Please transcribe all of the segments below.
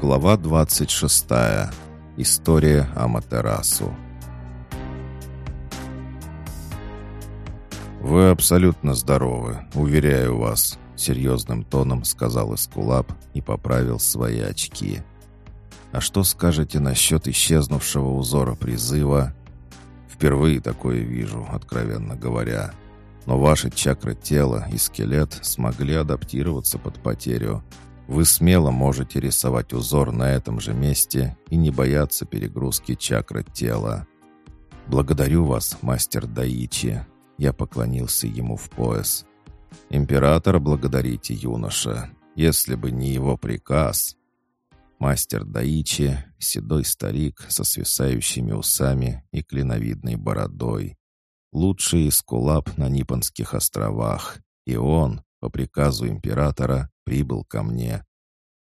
Глава 26. История Аматерасу. «Вы абсолютно здоровы, уверяю вас», — серьезным тоном сказал Эскулап и поправил свои очки. «А что скажете насчет исчезнувшего узора призыва?» «Впервые такое вижу, откровенно говоря. Но ваши чакры тела и скелет смогли адаптироваться под потерю, вы смело можете рисовать узор на этом же месте и не бояться перегрузки чакры тела. «Благодарю вас, мастер Даичи», — я поклонился ему в пояс. «Император благодарите, юноша. Если бы не его приказ...» Мастер Даичи, седой старик со свисающими усами и клиновидной бородой. Лучший из кулап на Нипонских островах. И он, по приказу императора, прибыл ко мне.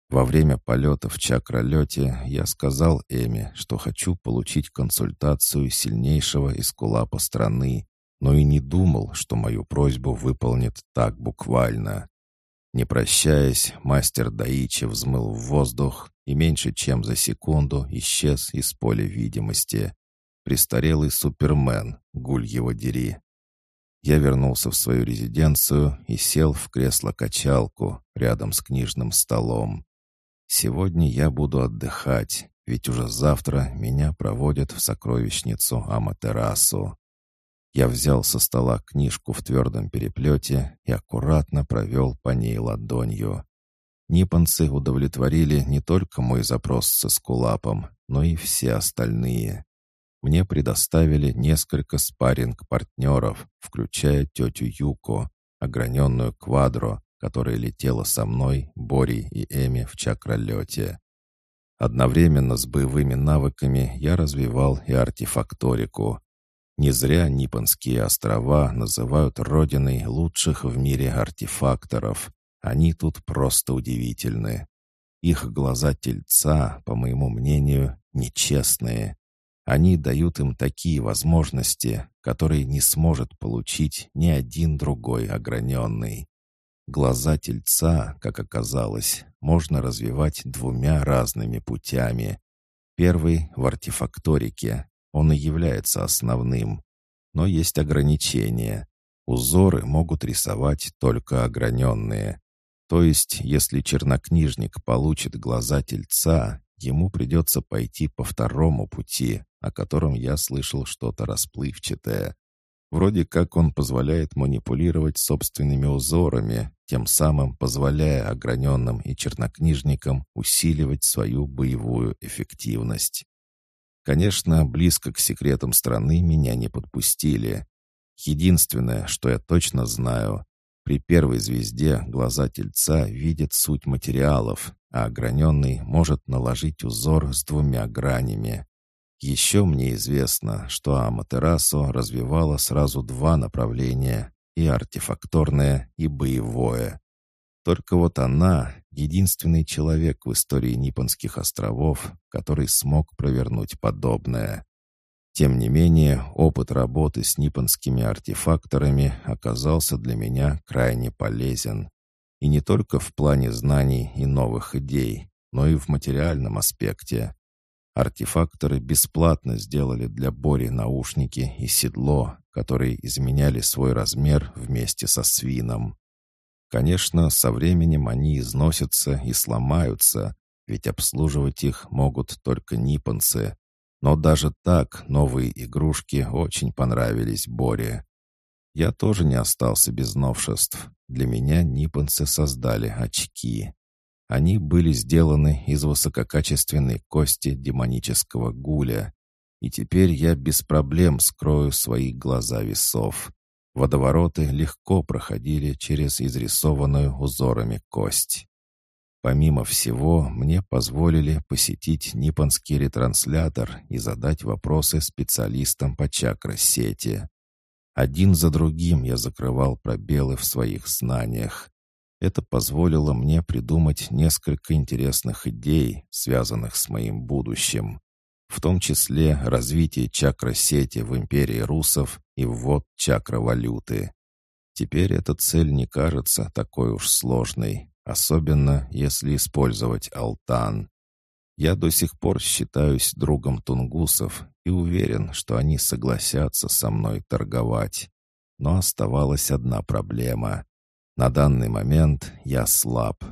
Во время полета в чакролете я сказал Эми, что хочу получить консультацию сильнейшего из кулапа страны, но и не думал, что мою просьбу выполнит так буквально. Не прощаясь, мастер Даичи взмыл в воздух и меньше чем за секунду исчез из поля видимости. Престарелый супермен, гуль его дери. Я вернулся в свою резиденцию и сел в кресло-качалку рядом с книжным столом. Сегодня я буду отдыхать, ведь уже завтра меня проводят в сокровищницу Аматерасу. Я взял со стола книжку в твердом переплете и аккуратно провел по ней ладонью. Ниппонцы удовлетворили не только мой запрос с эскулапом, но и все остальные. Мне предоставили несколько спарринг-партнеров, включая тетю Юко, ограненную квадро, которая летела со мной, Борей и Эми в чакролете. Одновременно с боевыми навыками я развивал и артефакторику. Не зря Нипонские острова называют родиной лучших в мире артефакторов. Они тут просто удивительны. Их глаза тельца, по моему мнению, нечестные. Они дают им такие возможности, которые не сможет получить ни один другой ограненный. Глаза тельца, как оказалось, можно развивать двумя разными путями. Первый — в артефакторике. Он и является основным. Но есть ограничения. Узоры могут рисовать только ограненные. То есть, если чернокнижник получит глаза тельца, ему придется пойти по второму пути, о котором я слышал что-то расплывчатое. Вроде как он позволяет манипулировать собственными узорами, тем самым позволяя ограненным и чернокнижникам усиливать свою боевую эффективность. Конечно, близко к секретам страны меня не подпустили. Единственное, что я точно знаю, при первой звезде глаза тельца видят суть материалов, а ограненный может наложить узор с двумя гранями. Еще мне известно, что Аматерасу развивала сразу два направления — и артефакторное, и боевое. Только вот она — единственный человек в истории Ниппонских островов, который смог провернуть подобное. Тем не менее, опыт работы с ниппонскими артефакторами оказался для меня крайне полезен. И не только в плане знаний и новых идей, но и в материальном аспекте. Артефакторы бесплатно сделали для Бори наушники и седло, которые изменяли свой размер вместе со свином. Конечно, со временем они износятся и сломаются, ведь обслуживать их могут только ниппонцы. Но даже так новые игрушки очень понравились Боре. Я тоже не остался без новшеств. Для меня ниппонцы создали очки. Они были сделаны из высококачественной кости демонического гуля. И теперь я без проблем скрою свои глаза весов. Водовороты легко проходили через изрисованную узорами кость. Помимо всего, мне позволили посетить Ниппонский ретранслятор и задать вопросы специалистам по чакросети. Один за другим я закрывал пробелы в своих знаниях. Это позволило мне придумать несколько интересных идей, связанных с моим будущим, в том числе развитие чакросети в империи русов и ввод чакровалюты. Теперь эта цель не кажется такой уж сложной, особенно если использовать алтан. Я до сих пор считаюсь другом тунгусов и уверен, что они согласятся со мной торговать. Но оставалась одна проблема. На данный момент я слаб.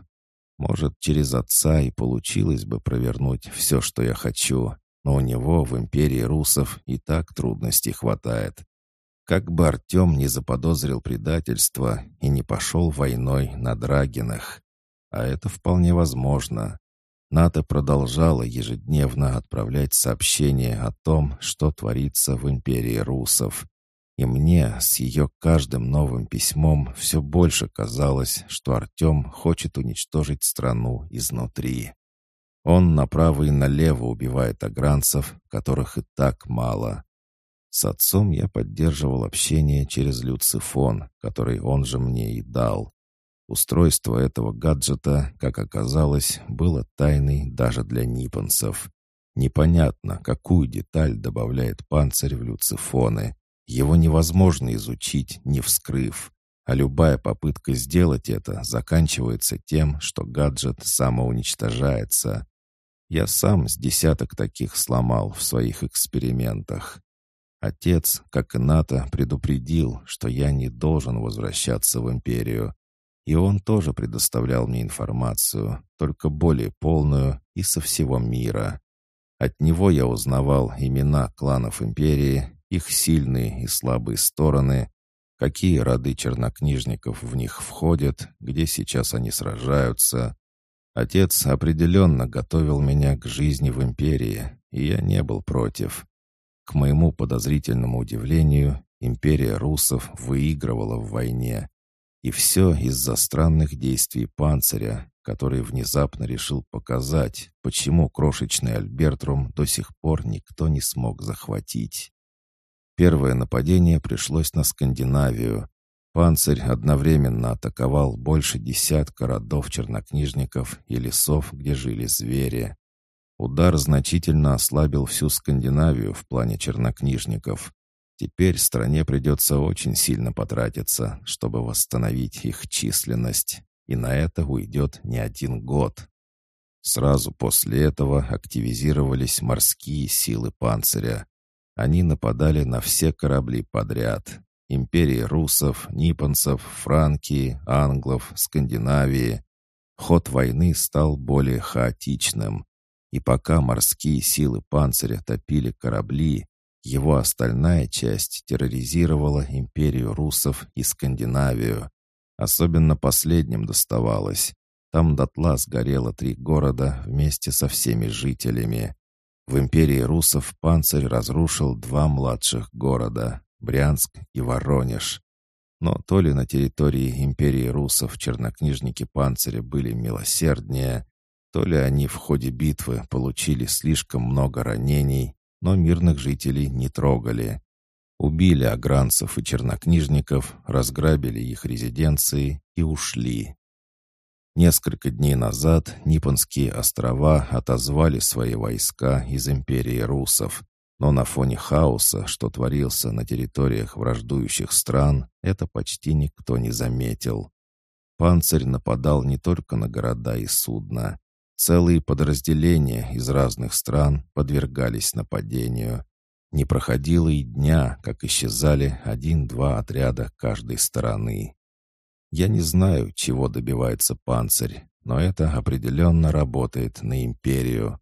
Может, через отца и получилось бы провернуть все, что я хочу, но у него в империи русов и так трудностей хватает. Как бы Артем не заподозрил предательство и не пошел войной на Драгинах. А это вполне возможно. НАТО продолжала ежедневно отправлять сообщения о том, что творится в империи русов. И мне с ее каждым новым письмом все больше казалось, что Артем хочет уничтожить страну изнутри. Он направо и налево убивает агранцев, которых и так мало. С отцом я поддерживал общение через люцифон, который он же мне и дал. Устройство этого гаджета, как оказалось, было тайной даже для ниппонцев. Непонятно, какую деталь добавляет панцирь в люцифоны. Его невозможно изучить, не вскрыв. А любая попытка сделать это заканчивается тем, что гаджет самоуничтожается. Я сам с десяток таких сломал в своих экспериментах. Отец, как и НАТО, предупредил, что я не должен возвращаться в империю, и он тоже предоставлял мне информацию, только более полную и со всего мира. От него я узнавал имена кланов империи, их сильные и слабые стороны, какие роды чернокнижников в них входят, где сейчас они сражаются. Отец определенно готовил меня к жизни в империи, и я не был против. К моему подозрительному удивлению, империя русов выигрывала в войне, и все из-за странных действий панциря, который внезапно решил показать, почему крошечный Альбертрум до сих пор никто не смог захватить. Первое нападение пришлось на Скандинавию. Панцирь одновременно атаковал больше десятка родов чернокнижников и лесов, где жили звери. Удар значительно ослабил всю Скандинавию в плане чернокнижников, Теперь стране придется очень сильно потратиться, чтобы восстановить их численность, и на это уйдет не один год. Сразу после этого активизировались морские силы панциря. Они нападали на все корабли подряд. Империи русов, ниппонцев, Франкии, англов, Скандинавии. Ход войны стал более хаотичным. И пока морские силы панциря топили корабли, его остальная часть терроризировала империю русов и Скандинавию. Особенно последним доставалось. Там дотла сгорело три города вместе со всеми жителями. В империи русов панцирь разрушил два младших города — Брянск и Воронеж. Но то ли на территории империи русов чернокнижники панциря были милосерднее, то ли они в ходе битвы получили слишком много ранений, но мирных жителей не трогали. Убили агранцев и чернокнижников, разграбили их резиденции и ушли. Несколько дней назад Нипонские острова отозвали свои войска из империи русов, но на фоне хаоса, что творился на территориях враждующих стран, это почти никто не заметил. Панцирь нападал не только на города и судна. Целые подразделения из разных стран подвергались нападению. Не проходило и дня, как исчезали один-два отряда каждой стороны. Я не знаю, чего добивается панцирь, но это определенно работает на империю.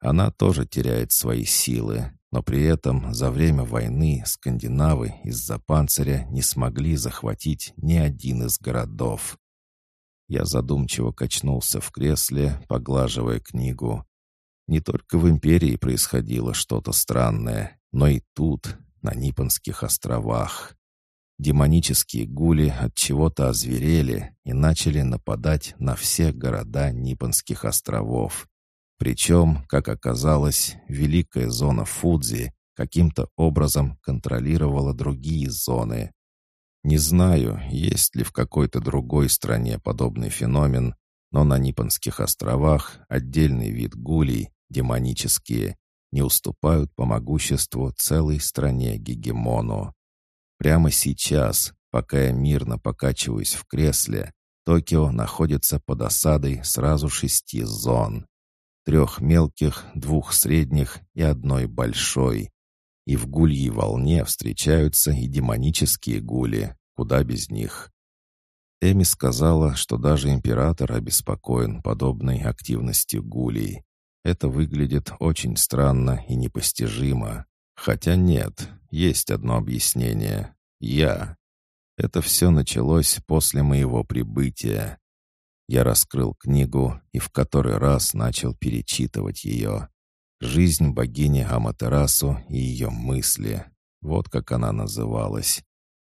Она тоже теряет свои силы, но при этом за время войны скандинавы из-за панциря не смогли захватить ни один из городов. Я задумчиво качнулся в кресле, поглаживая книгу. Не только в империи происходило что-то странное, но и тут, на Нипонских островах. Демонические гули от чего-то озверели и начали нападать на все города Нипонских островов. Причем, как оказалось, великая зона Фудзи каким-то образом контролировала другие зоны. Не знаю, есть ли в какой-то другой стране подобный феномен, но на Нипонских островах отдельный вид гулей, демонические, не уступают по могуществу целой стране Гегемону. Прямо сейчас, пока я мирно покачиваюсь в кресле, Токио находится под осадой сразу шести зон. трех мелких, двух средних и одной большой. И в гульей волне встречаются и демонические гули, куда без них. Эми сказала, что даже император обеспокоен подобной активностью гулей. Это выглядит очень странно и непостижимо. Хотя нет, есть одно объяснение. Я. Это все началось после моего прибытия. Я раскрыл книгу и в который раз начал перечитывать ее. «Жизнь богини Аматерасу и ее мысли». Вот как она называлась.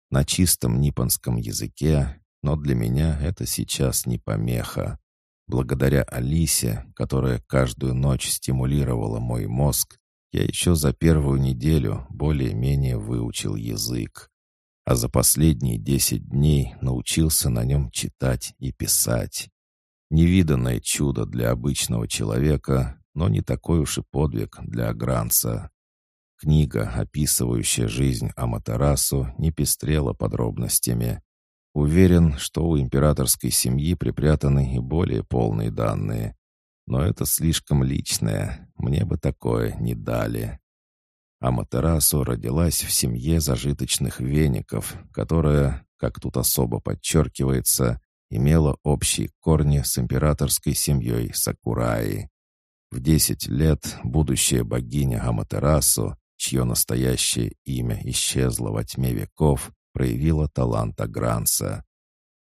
На чистом ниппонском языке, но для меня это сейчас не помеха. Благодаря Алисе, которая каждую ночь стимулировала мой мозг, я еще за первую неделю более-менее выучил язык. А за последние десять дней научился на нем читать и писать. Невиданное чудо для обычного человека, но не такой уж и подвиг для агранца. Книга, описывающая жизнь Аматерасу, не пестрела подробностями. Уверен, что у императорской семьи припрятаны и более полные данные. Но это слишком личное, мне бы такое не дали. Аматерасу родилась в семье зажиточных веников, которая, как тут особо подчеркивается, имела общие корни с императорской семьей Сакураи. В десять лет будущая богиня Аматерасу, чье настоящее имя исчезло во тьме веков, проявила талант Агранца.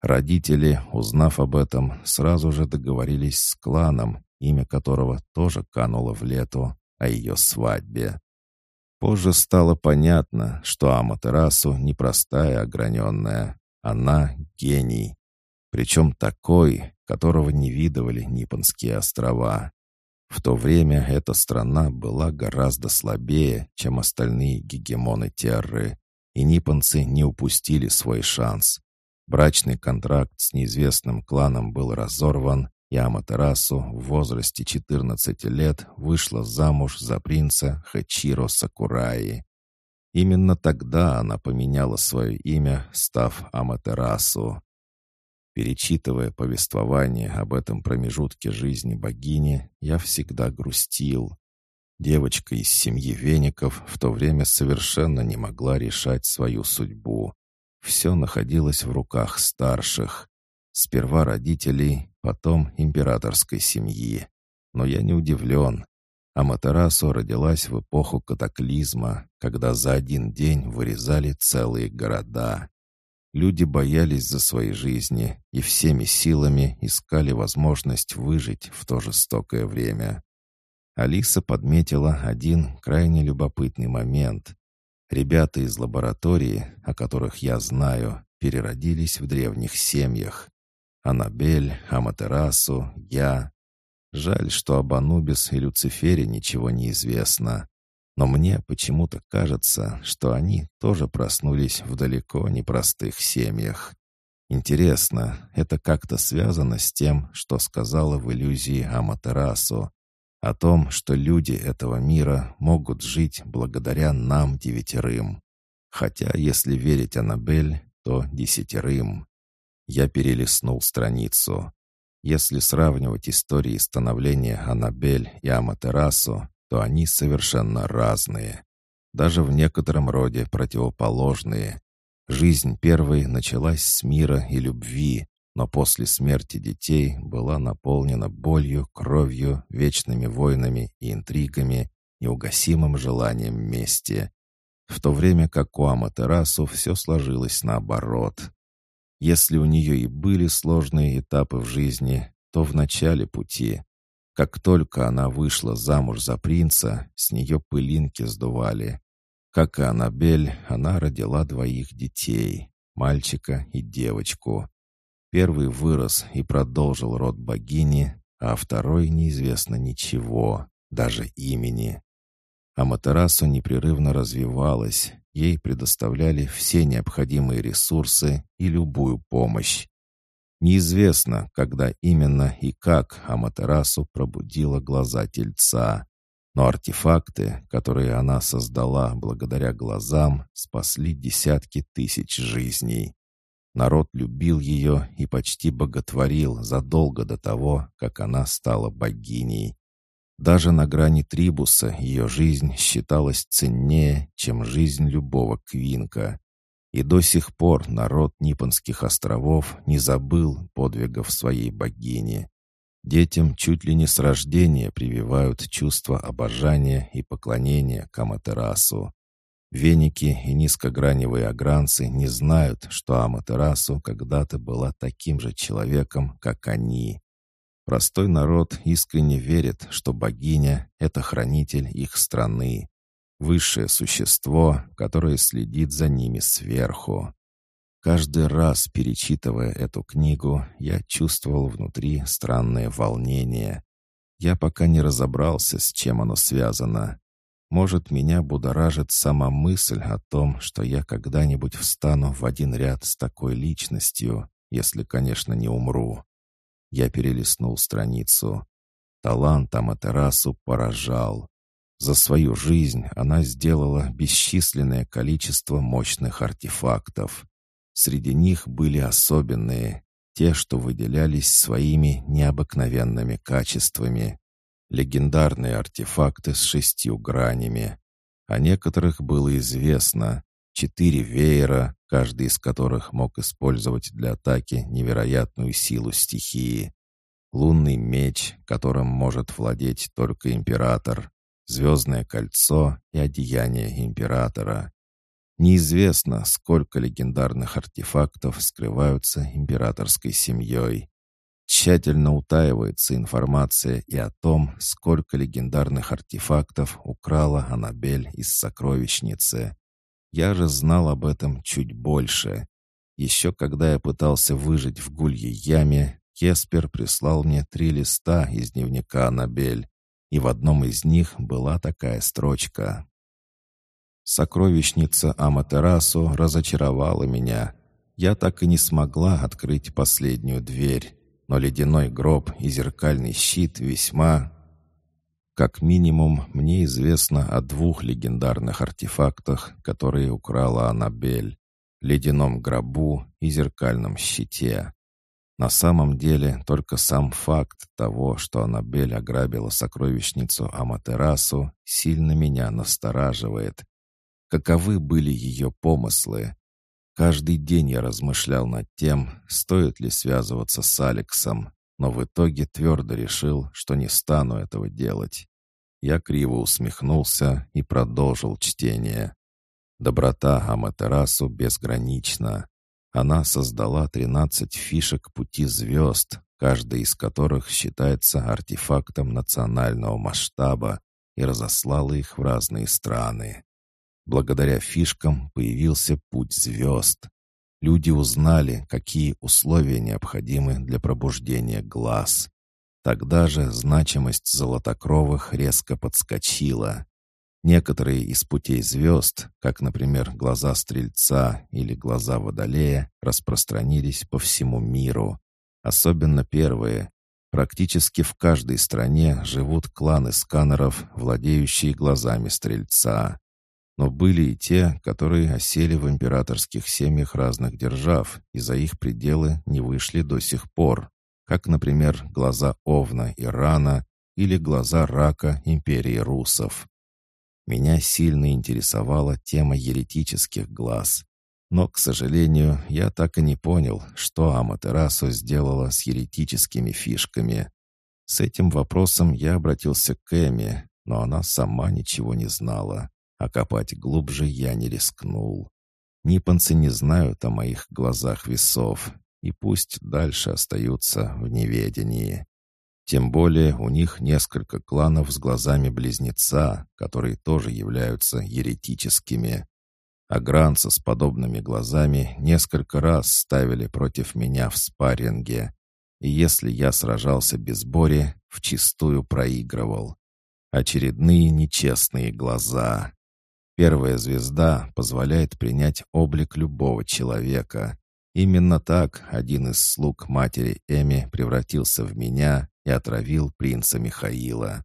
Родители, узнав об этом, сразу же договорились с кланом, имя которого тоже кануло в лету, о ее свадьбе. Позже стало понятно, что Аматерасу не простая ограненная, она гений. Причем такой, которого не видывали Нипонские острова. В то время эта страна была гораздо слабее, чем остальные гегемоны Терры, и ниппонцы не упустили свой шанс. Брачный контракт с неизвестным кланом был разорван, и Аматерасу в возрасте 14 лет вышла замуж за принца Хачиро Сакураи. Именно тогда она поменяла свое имя, став Аматерасу. Перечитывая повествование об этом промежутке жизни богини, я всегда грустил. Девочка из семьи веников в то время совершенно не могла решать свою судьбу. Все находилось в руках старших. Сперва родителей, потом императорской семьи. Но я не удивлен. Аматерасу родилась в эпоху катаклизма, когда за один день вырезали целые города. Люди боялись за свои жизни и всеми силами искали возможность выжить в то жестокое время. Алиса подметила один крайне любопытный момент. Ребята из лаборатории, о которых я знаю, переродились в древних семьях. Анабель, Аматерасу, я. Жаль, что об Анубис и Люцифере ничего не известно. Но мне почему-то кажется, что они тоже проснулись в далеко не простых семьях. Интересно, это как-то связано с тем, что сказала в иллюзии Аматерасу, о том, что люди этого мира могут жить благодаря нам девятерым. Хотя, если верить Аннабель, то десятерым. Я перелистнул страницу. Если сравнивать истории становления Аннабель и Аматерасу, то они совершенно разные. Даже в некотором роде противоположные. Жизнь первой началась с мира и любви, но после смерти детей была наполнена болью, кровью, вечными войнами и интригами, неугасимым желанием мести. В то время как у Аматерасу все сложилось наоборот. Если у нее и были сложные этапы в жизни, то в начале пути. Как только она вышла замуж за принца, с нее пылинки сдували. Как и Аннабель, она родила двоих детей, мальчика и девочку. Первый вырос и продолжил род богини, а второй неизвестно ничего, даже имени. Аматерасу непрерывно развивалась, ей предоставляли все необходимые ресурсы и любую помощь. Неизвестно, когда именно и как Аматерасу пробудила глаза тельца. Но артефакты, которые она создала благодаря глазам, спасли десятки тысяч жизней. Народ любил ее и почти боготворил задолго до того, как она стала богиней. Даже на грани Трибуса ее жизнь считалась ценнее, чем жизнь любого квинка. И до сих пор народ Нипонских островов не забыл подвигов своей богини. Детям чуть ли не с рождения прививают чувство обожания и поклонения Каматерасу. Веники и низкограневые огранцы не знают, что Аматерасу когда-то была таким же человеком, как они. Простой народ искренне верит, что богиня — это хранитель их страны, высшее существо, которое следит за ними сверху. Каждый раз, перечитывая эту книгу, я чувствовал внутри странное волнение. Я пока не разобрался, с чем оно связано. Может, меня будоражит сама мысль о том, что я когда-нибудь встану в один ряд с такой личностью, если, конечно, не умру. Я перелистнул страницу. Талант Аматерасу поражал. За свою жизнь она сделала бесчисленное количество мощных артефактов. Среди них были особенные, те, что выделялись своими необыкновенными качествами. Легендарные артефакты с шестью гранями. О некоторых было известно. Четыре веера, каждый из которых мог использовать для атаки невероятную силу стихии. Лунный меч, которым может владеть только император. Звездное кольцо и одеяние императора. Неизвестно, сколько легендарных артефактов скрываются императорской семьей. Тщательно утаивается информация и о том, сколько легендарных артефактов украла Аннабель из сокровищницы. Я же знал об этом чуть больше. Еще когда я пытался выжить в гульей яме, Кеспер прислал мне три листа из дневника Аннабель, и в одном из них была такая строчка Сокровищница Аматерасу разочаровала меня. Я так и не смогла открыть последнюю дверь, но ледяной гроб и зеркальный щит весьма... Как минимум, мне известно о двух легендарных артефактах, которые украла Аннабель. Ледяном гробу и зеркальном щите. На самом деле, только сам факт того, что Аннабель ограбила сокровищницу Аматерасу, сильно меня настораживает, Каковы были ее помыслы? Каждый день я размышлял над тем, стоит ли связываться с Алексом, но в итоге твердо решил, что не стану этого делать. Я криво усмехнулся и продолжил чтение. Доброта Аматерасу безгранична. Она создала 13 фишек пути звезд, каждая из которых считается артефактом национального масштаба, и разослала их в разные страны. Благодаря фишкам появился путь звезд. Люди узнали, какие условия необходимы для пробуждения глаз. Тогда же значимость золотокровых резко подскочила. Некоторые из путей звезд, как, например, глаза Стрельца или глаза Водолея, распространились по всему миру. Особенно первые. Практически в каждой стране живут кланы сканеров, владеющие глазами Стрельца. Но были и те, которые осели в императорских семьях разных держав и за их пределы не вышли до сих пор, как, например, глаза Овна Ирана или глаза рака империи русов. Меня сильно интересовала тема еретических глаз. Но, к сожалению, я так и не понял, что Аматерасу сделала с еретическими фишками. С этим вопросом я обратился к Эми, но она сама ничего не знала а копать глубже я не рискнул. Ниппонцы не знают о моих глазах весов, и пусть дальше остаются в неведении. Тем более у них несколько кланов с глазами близнеца, которые тоже являются еретическими. А Гранца с подобными глазами несколько раз ставили против меня в спарринге. И если я сражался без Бори, вчистую проигрывал. Очередные нечестные глаза. Первая звезда позволяет принять облик любого человека. Именно так один из слуг матери Эми превратился в меня и отравил принца Михаила.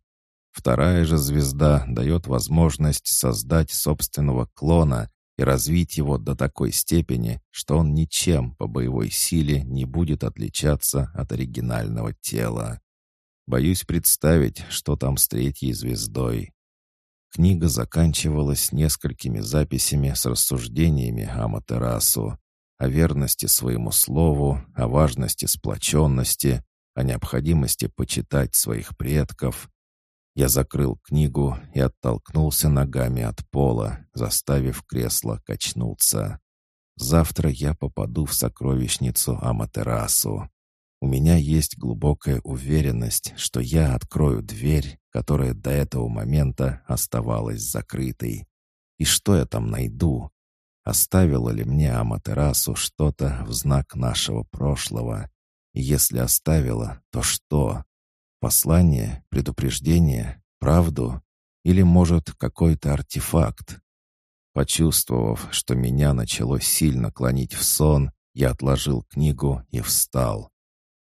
Вторая же звезда дает возможность создать собственного клона и развить его до такой степени, что он ничем по боевой силе не будет отличаться от оригинального тела. Боюсь представить, что там с третьей звездой. Книга заканчивалась несколькими записями с рассуждениями о Матерасу, о верности своему слову, о важности сплоченности, о необходимости почитать своих предков. Я закрыл книгу и оттолкнулся ногами от пола, заставив кресло качнуться. Завтра я попаду в сокровищницу Аматерасу. У меня есть глубокая уверенность, что я открою дверь, которая до этого момента оставалась закрытой. И что я там найду? Оставила ли мне Аматерасу что-то в знак нашего прошлого? И если оставила, то что? Послание, предупреждение, правду? Или, может, какой-то артефакт? Почувствовав, что меня начало сильно клонить в сон, я отложил книгу и встал.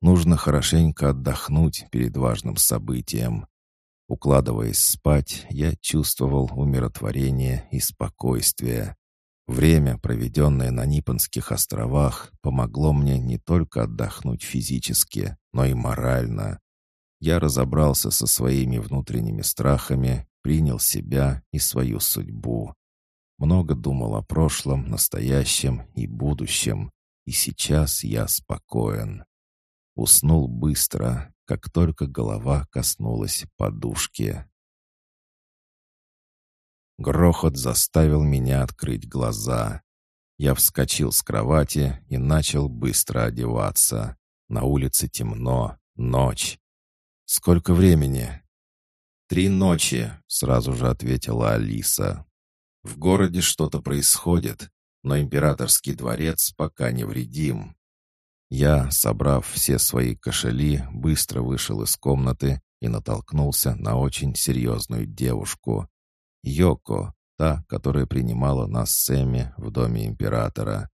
Нужно хорошенько отдохнуть перед важным событием. Укладываясь спать, я чувствовал умиротворение и спокойствие. Время, проведенное на Нипонских островах, помогло мне не только отдохнуть физически, но и морально. Я разобрался со своими внутренними страхами, принял себя и свою судьбу. Много думал о прошлом, настоящем и будущем, и сейчас я спокоен. Уснул быстро, как только голова коснулась подушки. Грохот заставил меня открыть глаза. Я вскочил с кровати и начал быстро одеваться. На улице темно, ночь. «Сколько времени?» «Три ночи», — сразу же ответила Алиса. «В городе что-то происходит, но императорский дворец пока невредим. Я, собрав все свои кошели, быстро вышел из комнаты и натолкнулся на очень серьезную девушку. Йоко, та, которая принимала нас с Эми в доме императора.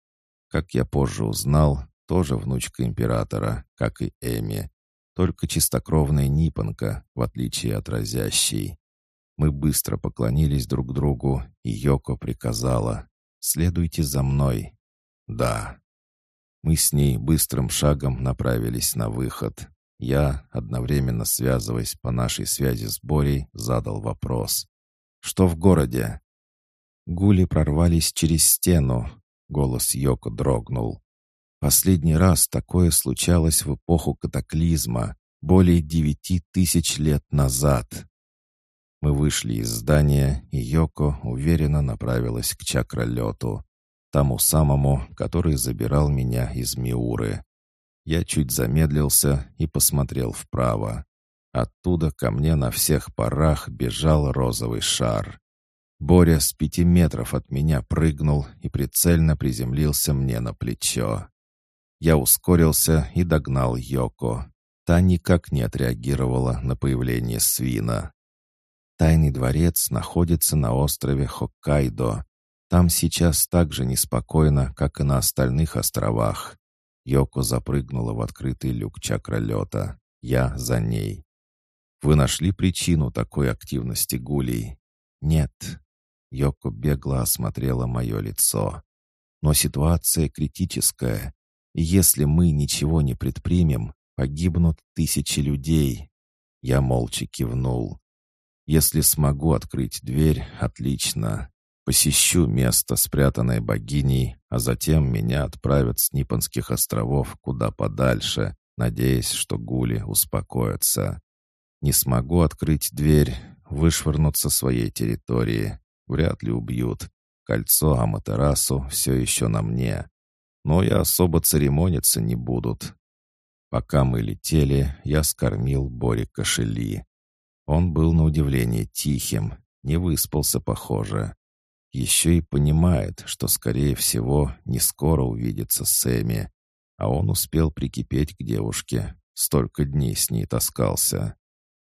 Как я позже узнал, тоже внучка императора, как и Эми. Только чистокровная нипонка, в отличие от разящей. Мы быстро поклонились друг другу, и Йоко приказала «Следуйте за мной». «Да». Мы с ней быстрым шагом направились на выход. Я, одновременно связываясь по нашей связи с Борей, задал вопрос. «Что в городе?» Гули прорвались через стену. Голос Йоко дрогнул. Последний раз такое случалось в эпоху катаклизма, более девяти тысяч лет назад. Мы вышли из здания, и Йоко уверенно направилась к чакролету тому самому, который забирал меня из Миуры. Я чуть замедлился и посмотрел вправо. Оттуда ко мне на всех парах бежал розовый шар. Боря с пяти метров от меня прыгнул и прицельно приземлился мне на плечо. Я ускорился и догнал Йоко. Та никак не отреагировала на появление свина. Тайный дворец находится на острове Хоккайдо, там сейчас так же неспокойно, как и на остальных островах. Йоко запрыгнула в открытый люк чакролета. Я за ней. Вы нашли причину такой активности гулей? Нет. Йоко бегло осмотрела мое лицо. Но ситуация критическая. И если мы ничего не предпримем, погибнут тысячи людей. Я молча кивнул. Если смогу открыть дверь, отлично. Посещу место, спрятанное богиней, а затем меня отправят с Нипонских островов куда подальше, надеясь, что гули успокоятся. Не смогу открыть дверь, вышвырнут со своей территории. Вряд ли убьют. Кольцо Аматерасу все еще на мне. Но я особо церемониться не будут. Пока мы летели, я скормил Бори кошели. Он был на удивление тихим, не выспался, похоже. Еще и понимает, что, скорее всего, не скоро увидится с Эми. А он успел прикипеть к девушке. Столько дней с ней таскался.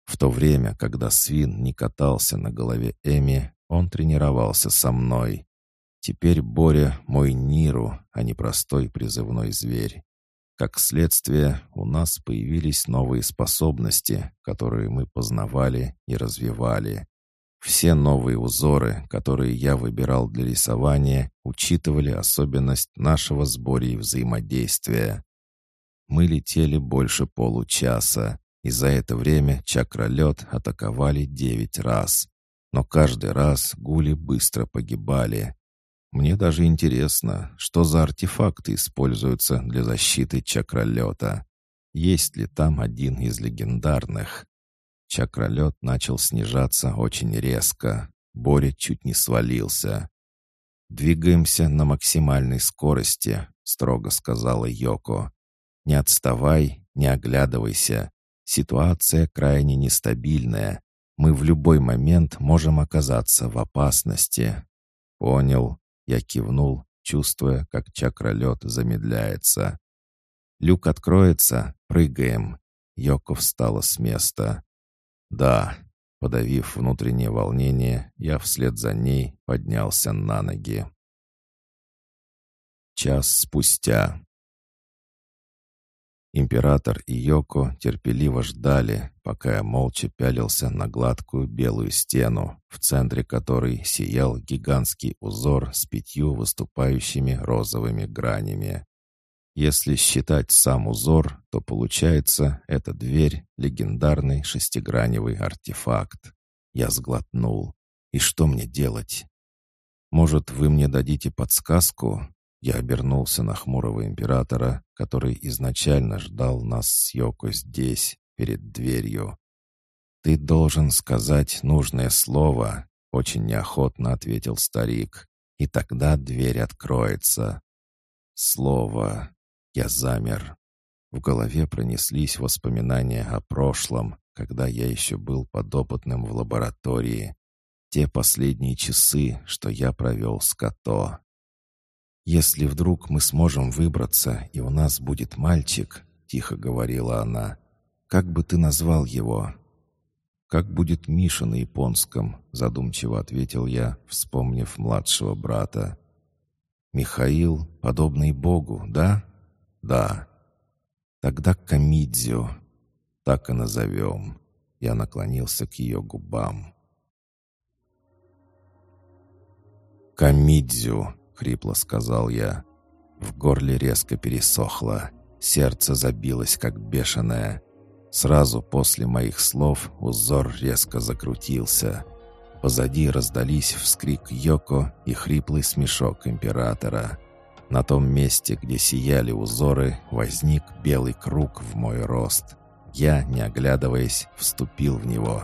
В то время, когда свин не катался на голове Эми, он тренировался со мной. Теперь Боря мой Ниру, а не простой призывной зверь. Как следствие, у нас появились новые способности, которые мы познавали и развивали. Все новые узоры, которые я выбирал для рисования, учитывали особенность нашего сбора и взаимодействия. Мы летели больше получаса, и за это время чакролет атаковали девять раз. Но каждый раз гули быстро погибали. Мне даже интересно, что за артефакты используются для защиты чакролета. Есть ли там один из легендарных? Чакролет начал снижаться очень резко. Боря чуть не свалился. «Двигаемся на максимальной скорости», — строго сказала Йоко. «Не отставай, не оглядывайся. Ситуация крайне нестабильная. Мы в любой момент можем оказаться в опасности». «Понял», — я кивнул, чувствуя, как чакролет замедляется. «Люк откроется, прыгаем». Йоко встала с места. «Да, Подавив внутреннее волнение, я вслед за ней поднялся на ноги. Час спустя. Император и Йоко терпеливо ждали, пока я молча пялился на гладкую белую стену, в центре которой сиял гигантский узор с пятью выступающими розовыми гранями. Если считать сам узор, то получается, эта дверь — легендарный шестиграневый артефакт. Я сглотнул. И что мне делать? Может, вы мне дадите подсказку? Я обернулся на хмурого императора, который изначально ждал нас с Йоко здесь, перед дверью. «Ты должен сказать нужное слово», — очень неохотно ответил старик. «И тогда дверь откроется». Слово. Я замер. В голове пронеслись воспоминания о прошлом, когда я еще был подопытным в лаборатории. Те последние часы, что я провел с Като. «Если вдруг мы сможем выбраться, и у нас будет мальчик», — тихо говорила она, — «как бы ты назвал его?» «Как будет Миша на японском?» — задумчиво ответил я, вспомнив младшего брата. «Михаил, подобный Богу, да?» «Да». «Тогда Камидзио. Так и назовем». Я наклонился к ее губам. «Камидзю», — хрипло сказал я. В горле резко пересохло. Сердце забилось, как бешеное. Сразу после моих слов узор резко закрутился. Позади раздались вскрик Йоко и хриплый смешок императора. На том месте, где сияли узоры, возник белый круг в мой рост. Я, не оглядываясь, вступил в него.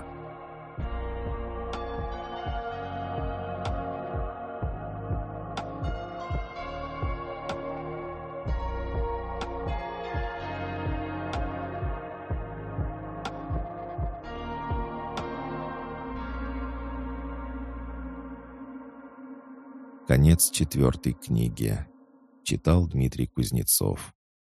Конец четвертой книги. Читал Дмитрий Кузнецов.